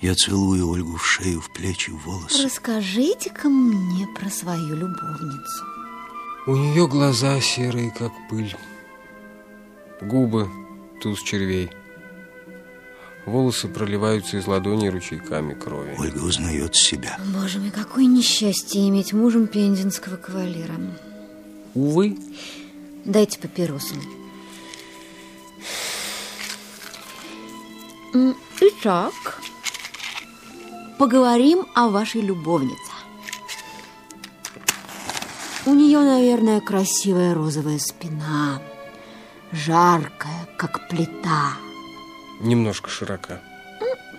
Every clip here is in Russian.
Я целую Ольгу в шею, в плечи, в волосы. Расскажите-ка мне про свою любовницу. У нее глаза серые, как пыль. Губы туз червей. Волосы проливаются из ладони ручейками крови. Ольга узнает себя. Боже мой, какое несчастье иметь мужем пензенского кавалера. Увы. Дайте папиросу. Итак, поговорим о вашей любовнице. У нее, наверное, красивая розовая спина, жаркая, как плита. Немножко широка.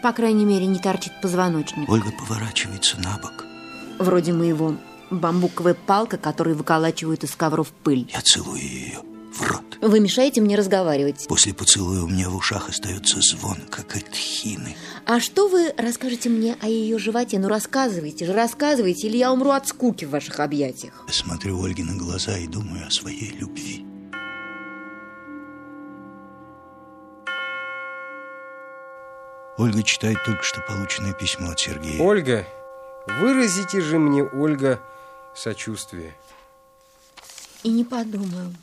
По крайней мере, не торчит позвоночник. Ольга поворачивается на бок. Вроде моего бамбуковая палка, которую выколачивают из ковров пыль. Я целую ее. Вы мешаете мне разговаривать. После поцелуя у меня в ушах остается звон, как от хины. А что вы расскажете мне о ее животе? Ну, рассказывайте же, рассказывайте, или я умру от скуки в ваших объятиях. Я смотрю Ольге на глаза и думаю о своей любви. Ольга читает только что полученное письмо от Сергея. Ольга, выразите же мне, Ольга, сочувствие. И не подумаю.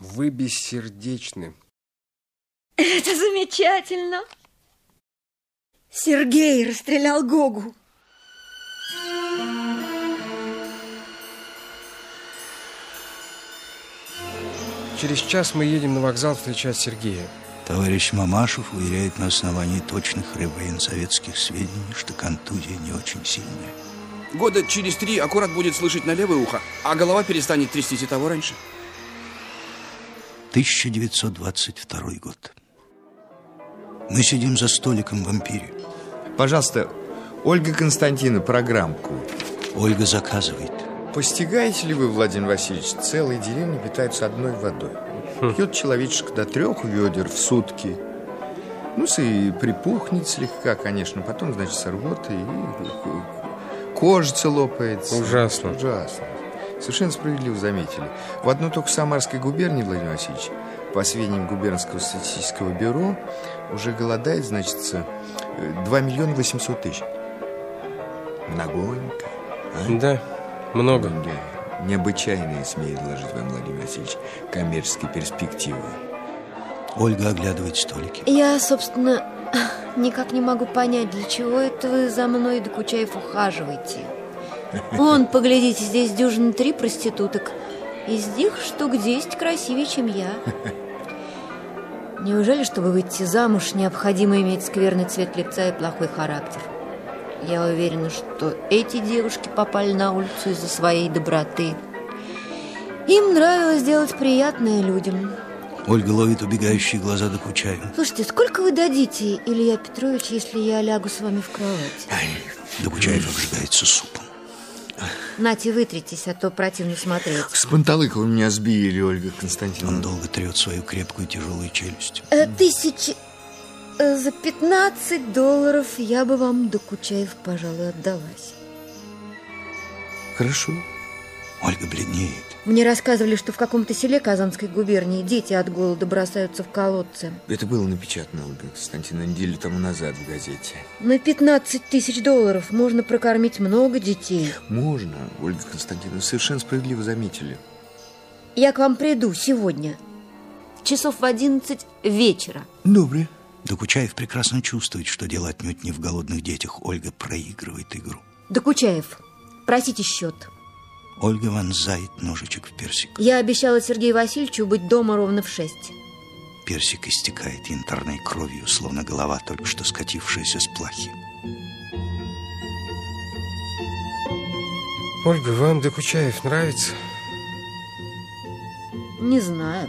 Вы бессердечны. Это замечательно. Сергей расстрелял Гогу. Через час мы едем на вокзал встречать Сергея. Товарищ Мамашев уверяет на основании точных военсоветских сведений, что контузия не очень сильная. Года через три аккурат будет слышать на левое ухо, а голова перестанет трястись и того раньше. 1922 год. Мы сидим за столиком в «Ампире». Пожалуйста, Ольга Константиновна, программку. Ольга заказывает. Постигаете ли вы, Владимир Васильевич, целые деревни питаются одной водой? Пьет человечек до трех ведер в сутки. Ну, и припухнет слегка, конечно. Потом, значит, с рвотой и кожица лопается. Ужасно. Ужасно. Совершенно справедливо заметили. В одну только Самарской губернии, Владимир Васильевич, по сведениям губернского статистического бюро, уже голодает, значит, 2 миллиона 800 тысяч. Многонько. А? Да, много. Да, необычайные, смею доложить вам, Владимир Васильевич, коммерческие перспективы. Ольга оглядывает столики. Я, собственно, никак не могу понять, для чего это вы за мной, Докучаев, ухаживаете. Вон, поглядите, здесь дюжины три проституток. Из них штук десять красивее, чем я. Неужели, чтобы выйти замуж, необходимо иметь скверный цвет лица и плохой характер? Я уверена, что эти девушки попали на улицу из-за своей доброты. Им нравилось делать приятное людям. Ольга ловит убегающие глаза Докучаева. Слушайте, сколько вы дадите, Илья Петрович, если я лягу с вами в кровать? Докучаев обжигается супом. Нате, вытритесь, а то противно смотреть. С панталыка меня сбили, Ольга Константиновна. Он долго трет свою крепкую тяжелую челюсть. Э, тысячи... Э, за 15 долларов я бы вам, Докучаев, пожалуй, отдалась. Хорошо. Ольга бледнеет. Мне рассказывали, что в каком-то селе Казанской губернии дети от голода бросаются в колодцы. Это было напечатано, Ольга Константиновна, неделю тому назад в газете. На 15 тысяч долларов можно прокормить много детей. Можно, Ольга Константиновна, совершенно справедливо заметили. Я к вам приду сегодня. Часов в 11 вечера. Добре. Докучаев прекрасно чувствует, что дело отнюдь не в голодных детях. Ольга проигрывает игру. Докучаев, просите счет. Ольга вонзает ножичек в персик. Я обещала Сергею Васильевичу быть дома ровно в шесть. Персик истекает янтарной кровью, словно голова, только что скатившаяся с плахи. Ольга, вам Докучаев нравится? Не знаю.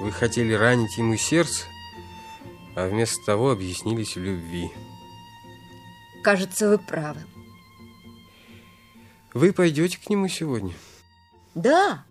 Вы хотели ранить ему сердце, а вместо того объяснились в любви. Кажется, вы правы. Вы пойдете к нему сегодня? Да.